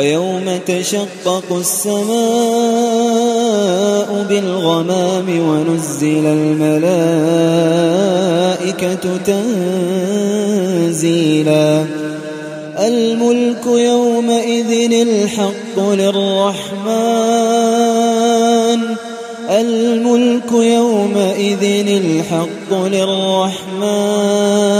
ويوم تشقق السماء بالغمام ونزل الملائكة تنزيلا. الملك يومئذ الحق للرحمن. الملك يومئذ الحق للرحمن.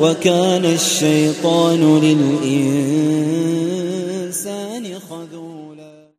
وكان الشيطان للإنسان خذولا.